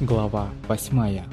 Глава восьмая.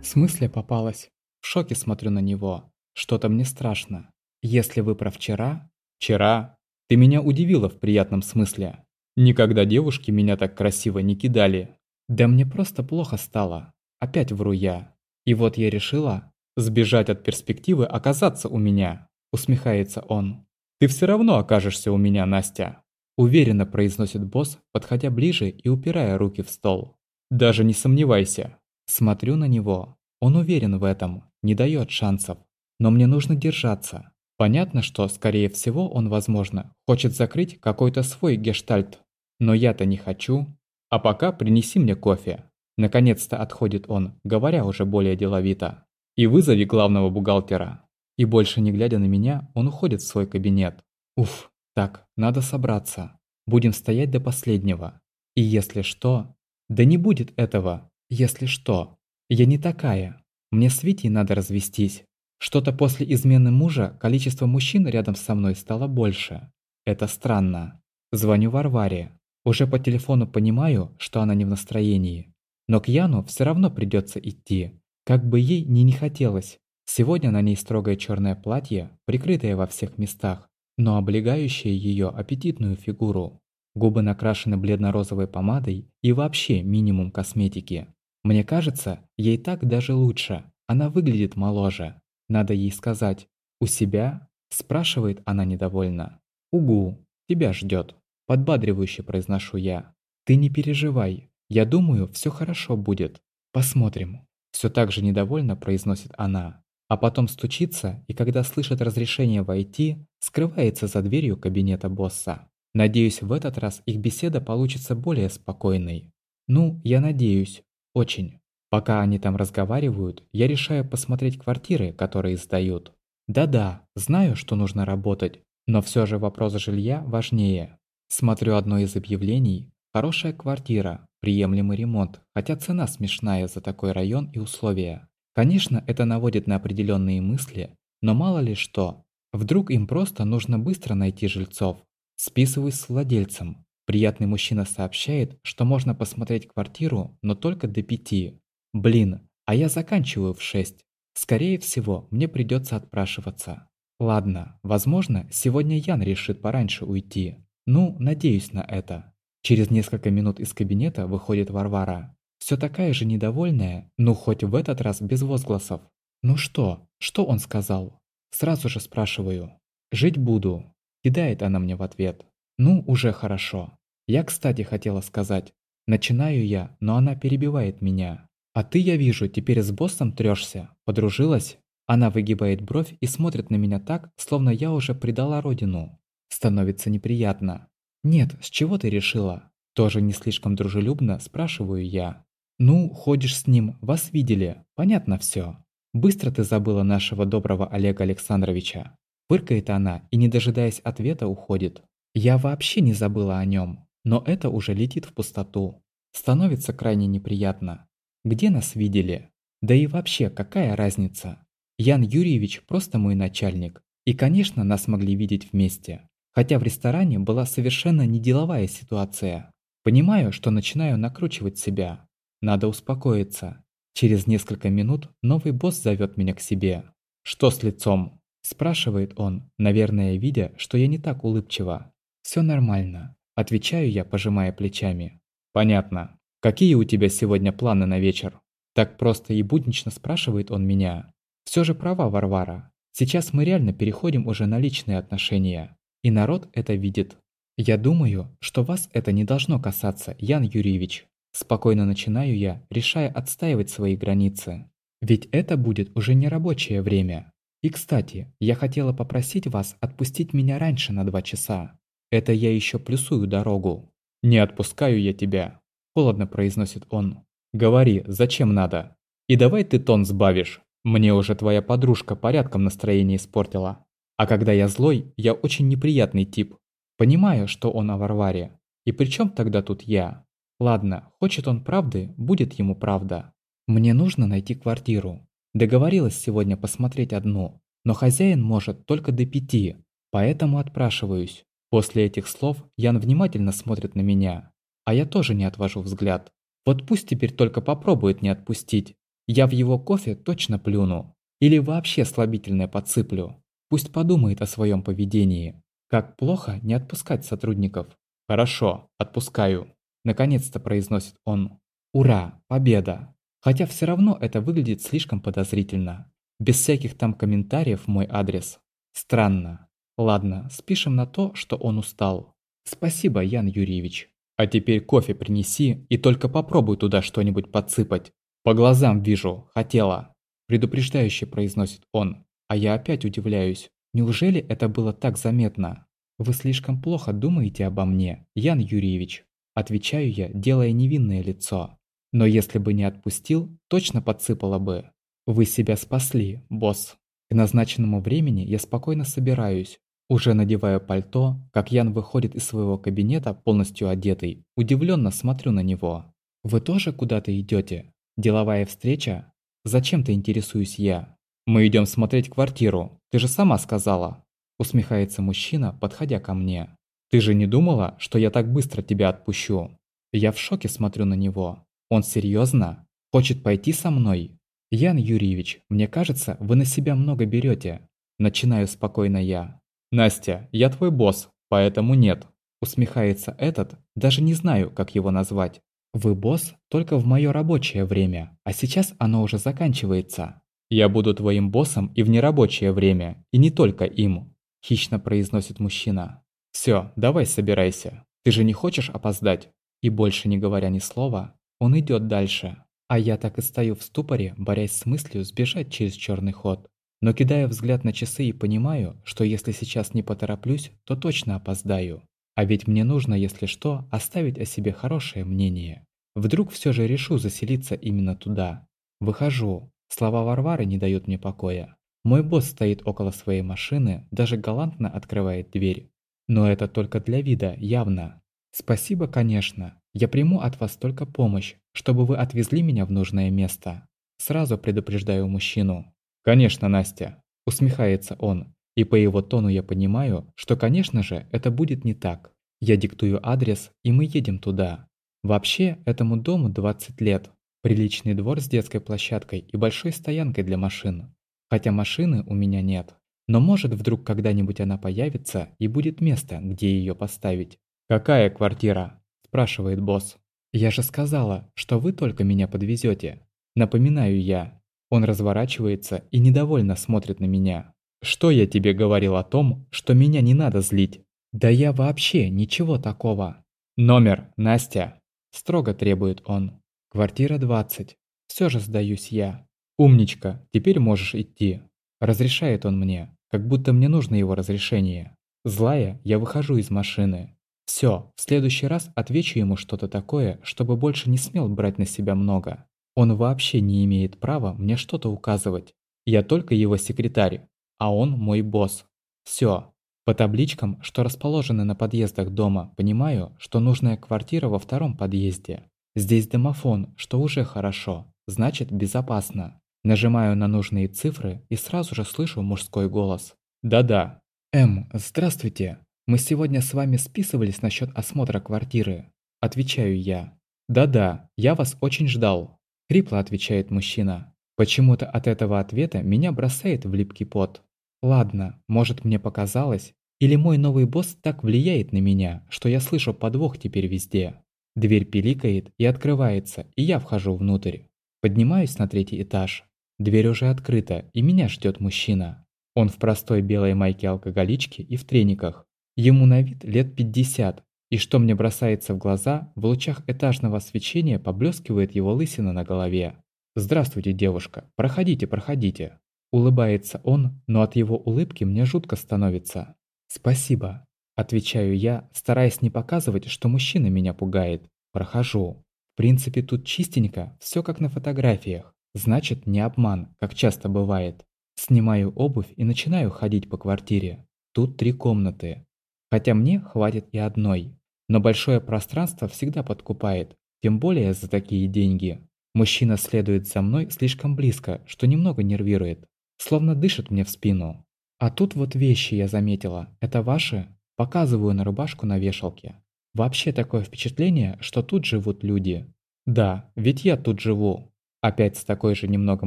В смысле попалась? В шоке смотрю на него. Что-то мне страшно. Если вы про вчера... Вчера? Ты меня удивила в приятном смысле. Никогда девушки меня так красиво не кидали. Да мне просто плохо стало. Опять вру я. И вот я решила сбежать от перспективы оказаться у меня. Усмехается он. Ты все равно окажешься у меня, Настя. Уверенно произносит босс, подходя ближе и упирая руки в стол. Даже не сомневайся. Смотрю на него. Он уверен в этом, не дает шансов. Но мне нужно держаться. Понятно, что, скорее всего, он, возможно, хочет закрыть какой-то свой гештальт. Но я-то не хочу. А пока принеси мне кофе. Наконец-то отходит он, говоря уже более деловито. И вызови главного бухгалтера. И больше не глядя на меня, он уходит в свой кабинет. Уф, так, надо собраться. Будем стоять до последнего. И если что, да не будет этого, если что. Я не такая. Мне с Витей надо развестись. Что-то после измены мужа количество мужчин рядом со мной стало больше. Это странно. Звоню Варваре. Уже по телефону понимаю, что она не в настроении. Но к Яну все равно придется идти. Как бы ей ни не хотелось. Сегодня на ней строгое черное платье, прикрытое во всех местах, но облегающее ее аппетитную фигуру. Губы накрашены бледно-розовой помадой и вообще минимум косметики. Мне кажется, ей так даже лучше. Она выглядит моложе. Надо ей сказать «У себя?» Спрашивает она недовольно. «Угу, тебя ждет. Подбадривающе произношу я. «Ты не переживай. Я думаю, все хорошо будет. Посмотрим». Все так же недовольно произносит она. А потом стучится, и когда слышит разрешение войти, скрывается за дверью кабинета босса. Надеюсь, в этот раз их беседа получится более спокойной. Ну, я надеюсь. Очень. Пока они там разговаривают, я решаю посмотреть квартиры, которые сдают. Да-да, знаю, что нужно работать, но все же вопрос жилья важнее. Смотрю одно из объявлений. Хорошая квартира, приемлемый ремонт, хотя цена смешная за такой район и условия. Конечно, это наводит на определенные мысли, но мало ли что. Вдруг им просто нужно быстро найти жильцов, Списываюсь с владельцем. Приятный мужчина сообщает, что можно посмотреть квартиру, но только до пяти. Блин, а я заканчиваю в шесть. Скорее всего, мне придется отпрашиваться. Ладно, возможно, сегодня Ян решит пораньше уйти. Ну, надеюсь на это. Через несколько минут из кабинета выходит Варвара. Все такая же недовольная, ну хоть в этот раз без возгласов. Ну что? Что он сказал? Сразу же спрашиваю. Жить буду. Кидает она мне в ответ. Ну, уже хорошо. Я, кстати, хотела сказать. Начинаю я, но она перебивает меня. А ты, я вижу, теперь с боссом трёшься. Подружилась? Она выгибает бровь и смотрит на меня так, словно я уже предала родину. Становится неприятно. Нет, с чего ты решила? Тоже не слишком дружелюбно спрашиваю я. Ну, ходишь с ним, вас видели, понятно все. Быстро ты забыла нашего доброго Олега Александровича. Фыркает она и, не дожидаясь ответа, уходит. Я вообще не забыла о нем, но это уже летит в пустоту. Становится крайне неприятно. Где нас видели? Да и вообще, какая разница? Ян Юрьевич просто мой начальник. И, конечно, нас могли видеть вместе. Хотя в ресторане была совершенно не деловая ситуация. Понимаю, что начинаю накручивать себя. Надо успокоиться. Через несколько минут новый босс зовет меня к себе. Что с лицом? Спрашивает он, наверное, видя, что я не так улыбчива. Все нормально. Отвечаю я, пожимая плечами. Понятно. Какие у тебя сегодня планы на вечер? Так просто и буднично спрашивает он меня. Все же права Варвара. Сейчас мы реально переходим уже на личные отношения. И народ это видит. Я думаю, что вас это не должно касаться, Ян Юрьевич. Спокойно начинаю я, решая отстаивать свои границы. Ведь это будет уже не рабочее время. И, кстати, я хотела попросить вас отпустить меня раньше на два часа. Это я еще плюсую дорогу. Не отпускаю я тебя. Холодно произносит он. Говори, зачем надо? И давай ты тон сбавишь. Мне уже твоя подружка порядком настроение испортила. А когда я злой, я очень неприятный тип. Понимаю, что он о Варваре. И при чем тогда тут я? Ладно, хочет он правды, будет ему правда. Мне нужно найти квартиру. Договорилась сегодня посмотреть одну, но хозяин может только до пяти, поэтому отпрашиваюсь. После этих слов Ян внимательно смотрит на меня, а я тоже не отвожу взгляд. Вот пусть теперь только попробует не отпустить. Я в его кофе точно плюну. Или вообще слабительное подсыплю. Пусть подумает о своем поведении. Как плохо не отпускать сотрудников. Хорошо, отпускаю. Наконец-то произносит он. Ура, победа. Хотя все равно это выглядит слишком подозрительно. Без всяких там комментариев мой адрес. Странно. Ладно, спишем на то, что он устал. Спасибо, Ян Юрьевич. А теперь кофе принеси и только попробуй туда что-нибудь подсыпать. По глазам вижу, хотела. Предупреждающе произносит он. А я опять удивляюсь. Неужели это было так заметно? Вы слишком плохо думаете обо мне, Ян Юрьевич. Отвечаю я, делая невинное лицо. Но если бы не отпустил, точно подсыпала бы. Вы себя спасли, босс. К назначенному времени я спокойно собираюсь. Уже надеваю пальто, как Ян выходит из своего кабинета полностью одетый. Удивленно смотрю на него. Вы тоже куда-то идете? Деловая встреча? Зачем-то интересуюсь я. Мы идем смотреть квартиру. Ты же сама сказала. Усмехается мужчина, подходя ко мне. Ты же не думала, что я так быстро тебя отпущу? Я в шоке смотрю на него. Он серьезно? Хочет пойти со мной? Ян Юрьевич, мне кажется, вы на себя много берете. Начинаю спокойно я. Настя, я твой босс, поэтому нет. Усмехается этот, даже не знаю, как его назвать. Вы босс только в мое рабочее время, а сейчас оно уже заканчивается. Я буду твоим боссом и в нерабочее время, и не только им. Хищно произносит мужчина. Все, давай собирайся. Ты же не хочешь опоздать? И больше не говоря ни слова, он идет дальше. А я так и стою в ступоре, борясь с мыслью сбежать через черный ход. Но кидая взгляд на часы и понимаю, что если сейчас не потороплюсь, то точно опоздаю. А ведь мне нужно, если что, оставить о себе хорошее мнение. Вдруг все же решу заселиться именно туда. Выхожу. Слова Варвары не дают мне покоя. Мой босс стоит около своей машины, даже галантно открывает дверь. Но это только для вида, явно. Спасибо, конечно. Я приму от вас только помощь, чтобы вы отвезли меня в нужное место. Сразу предупреждаю мужчину. Конечно, Настя. Усмехается он. И по его тону я понимаю, что, конечно же, это будет не так. Я диктую адрес, и мы едем туда. Вообще, этому дому 20 лет. Приличный двор с детской площадкой и большой стоянкой для машин. Хотя машины у меня нет. Но может вдруг когда-нибудь она появится и будет место, где ее поставить. «Какая квартира?» – спрашивает босс. «Я же сказала, что вы только меня подвезете. Напоминаю я. Он разворачивается и недовольно смотрит на меня. Что я тебе говорил о том, что меня не надо злить? Да я вообще ничего такого. Номер, Настя. Строго требует он. Квартира 20. Все же сдаюсь я. Умничка, теперь можешь идти. Разрешает он мне, как будто мне нужно его разрешение. Злая, я выхожу из машины. Все, в следующий раз отвечу ему что-то такое, чтобы больше не смел брать на себя много. Он вообще не имеет права мне что-то указывать. Я только его секретарь, а он мой босс. Все. По табличкам, что расположены на подъездах дома, понимаю, что нужная квартира во втором подъезде. Здесь домофон, что уже хорошо, значит безопасно. Нажимаю на нужные цифры и сразу же слышу мужской голос. «Да-да». «Эм, здравствуйте. Мы сегодня с вами списывались насчет осмотра квартиры. Отвечаю я. Да-да, я вас очень ждал. Хрипло отвечает мужчина. Почему-то от этого ответа меня бросает в липкий пот. Ладно, может мне показалось, или мой новый босс так влияет на меня, что я слышу подвох теперь везде. Дверь пиликает и открывается, и я вхожу внутрь. Поднимаюсь на третий этаж. Дверь уже открыта, и меня ждет мужчина. Он в простой белой майке алкоголички и в трениках. Ему на вид лет 50, и что мне бросается в глаза, в лучах этажного освещения поблескивает его лысина на голове. «Здравствуйте, девушка, проходите, проходите». Улыбается он, но от его улыбки мне жутко становится. «Спасибо», – отвечаю я, стараясь не показывать, что мужчина меня пугает. Прохожу. В принципе, тут чистенько, все как на фотографиях. Значит, не обман, как часто бывает. Снимаю обувь и начинаю ходить по квартире. Тут три комнаты. Хотя мне хватит и одной. Но большое пространство всегда подкупает, тем более за такие деньги. Мужчина следует за мной слишком близко, что немного нервирует. Словно дышит мне в спину. А тут вот вещи я заметила. Это ваши? Показываю на рубашку на вешалке. Вообще такое впечатление, что тут живут люди. Да, ведь я тут живу. Опять с такой же немного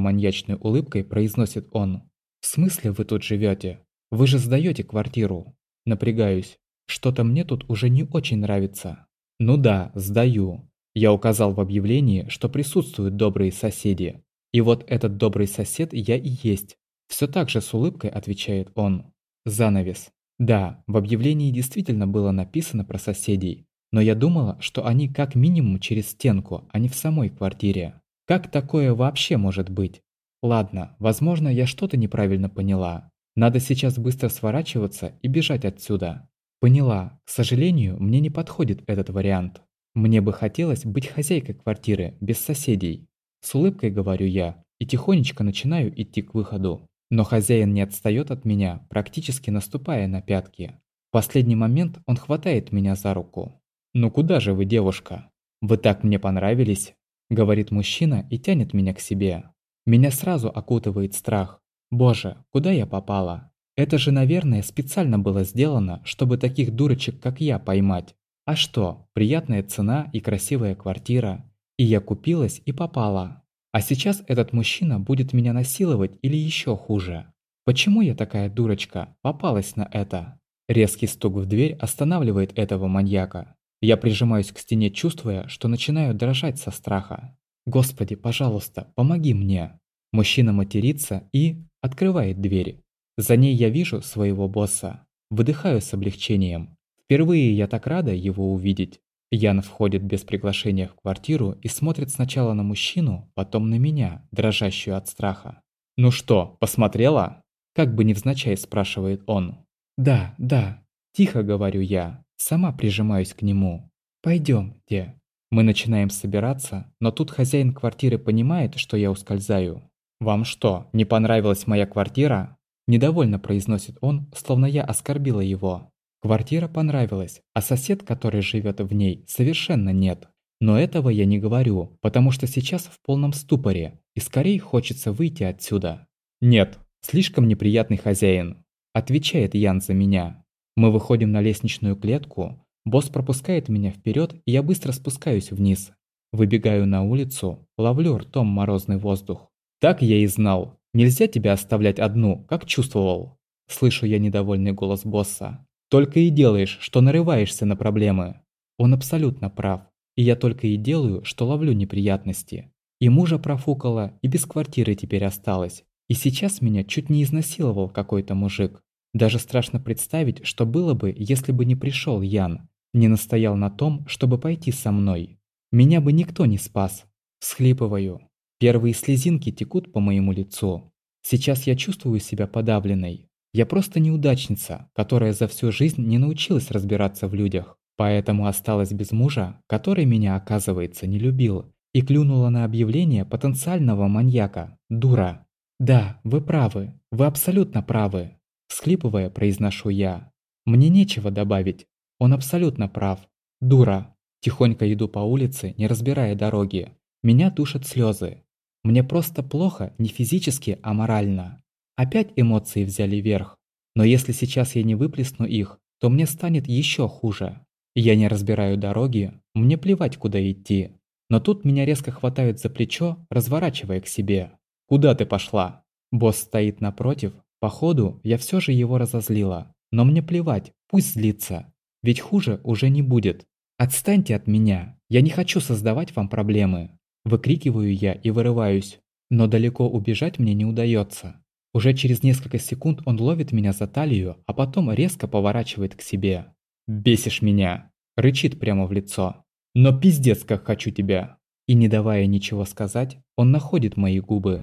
маньячной улыбкой произносит он. В смысле вы тут живете? Вы же сдаете квартиру. Напрягаюсь. Что-то мне тут уже не очень нравится. Ну да, сдаю. Я указал в объявлении, что присутствуют добрые соседи. И вот этот добрый сосед я и есть. Все так же с улыбкой отвечает он. Занавес. Да, в объявлении действительно было написано про соседей, но я думала, что они как минимум через стенку, а не в самой квартире. Как такое вообще может быть? Ладно, возможно, я что-то неправильно поняла. Надо сейчас быстро сворачиваться и бежать отсюда. Поняла. К сожалению, мне не подходит этот вариант. Мне бы хотелось быть хозяйкой квартиры, без соседей. С улыбкой говорю я и тихонечко начинаю идти к выходу. Но хозяин не отстает от меня, практически наступая на пятки. В последний момент он хватает меня за руку. «Ну куда же вы, девушка? Вы так мне понравились!» Говорит мужчина и тянет меня к себе. Меня сразу окутывает страх. Боже, куда я попала? Это же, наверное, специально было сделано, чтобы таких дурочек, как я, поймать. А что, приятная цена и красивая квартира. И я купилась и попала. А сейчас этот мужчина будет меня насиловать или еще хуже. Почему я такая дурочка, попалась на это? Резкий стук в дверь останавливает этого маньяка. Я прижимаюсь к стене, чувствуя, что начинаю дрожать со страха. «Господи, пожалуйста, помоги мне!» Мужчина матерится и открывает дверь. За ней я вижу своего босса. Выдыхаю с облегчением. Впервые я так рада его увидеть. Ян входит без приглашения в квартиру и смотрит сначала на мужчину, потом на меня, дрожащую от страха. «Ну что, посмотрела?» Как бы невзначай спрашивает он. «Да, да», – тихо говорю я, сама прижимаюсь к нему. «Пойдемте». Мы начинаем собираться, но тут хозяин квартиры понимает, что я ускользаю. «Вам что, не понравилась моя квартира?» Недовольно произносит он, словно я оскорбила его. Квартира понравилась, а сосед, который живет в ней, совершенно нет. Но этого я не говорю, потому что сейчас в полном ступоре, и скорее хочется выйти отсюда. «Нет, слишком неприятный хозяин», – отвечает Ян за меня. Мы выходим на лестничную клетку, босс пропускает меня вперед, и я быстро спускаюсь вниз. Выбегаю на улицу, ловлю ртом морозный воздух. «Так я и знал. Нельзя тебя оставлять одну, как чувствовал». Слышу я недовольный голос босса. Только и делаешь, что нарываешься на проблемы. Он абсолютно прав. И я только и делаю, что ловлю неприятности. И мужа профукала, и без квартиры теперь осталась. И сейчас меня чуть не изнасиловал какой-то мужик. Даже страшно представить, что было бы, если бы не пришел Ян. Не настоял на том, чтобы пойти со мной. Меня бы никто не спас. Схлипываю. Первые слезинки текут по моему лицу. Сейчас я чувствую себя подавленной. Я просто неудачница, которая за всю жизнь не научилась разбираться в людях. Поэтому осталась без мужа, который меня, оказывается, не любил, и клюнула на объявление потенциального маньяка. Дура. Да, вы правы. Вы абсолютно правы. Схлипывая, произношу я. Мне нечего добавить. Он абсолютно прав. Дура. Тихонько иду по улице, не разбирая дороги. Меня душат слезы. Мне просто плохо не физически, а морально. Опять эмоции взяли верх. Но если сейчас я не выплесну их, то мне станет еще хуже. Я не разбираю дороги, мне плевать, куда идти. Но тут меня резко хватают за плечо, разворачивая к себе. «Куда ты пошла?» Босс стоит напротив. Походу, я все же его разозлила. Но мне плевать, пусть злится. Ведь хуже уже не будет. «Отстаньте от меня! Я не хочу создавать вам проблемы!» Выкрикиваю я и вырываюсь. Но далеко убежать мне не удается. Уже через несколько секунд он ловит меня за талию, а потом резко поворачивает к себе. «Бесишь меня!» – рычит прямо в лицо. «Но пиздец, как хочу тебя!» И не давая ничего сказать, он находит мои губы.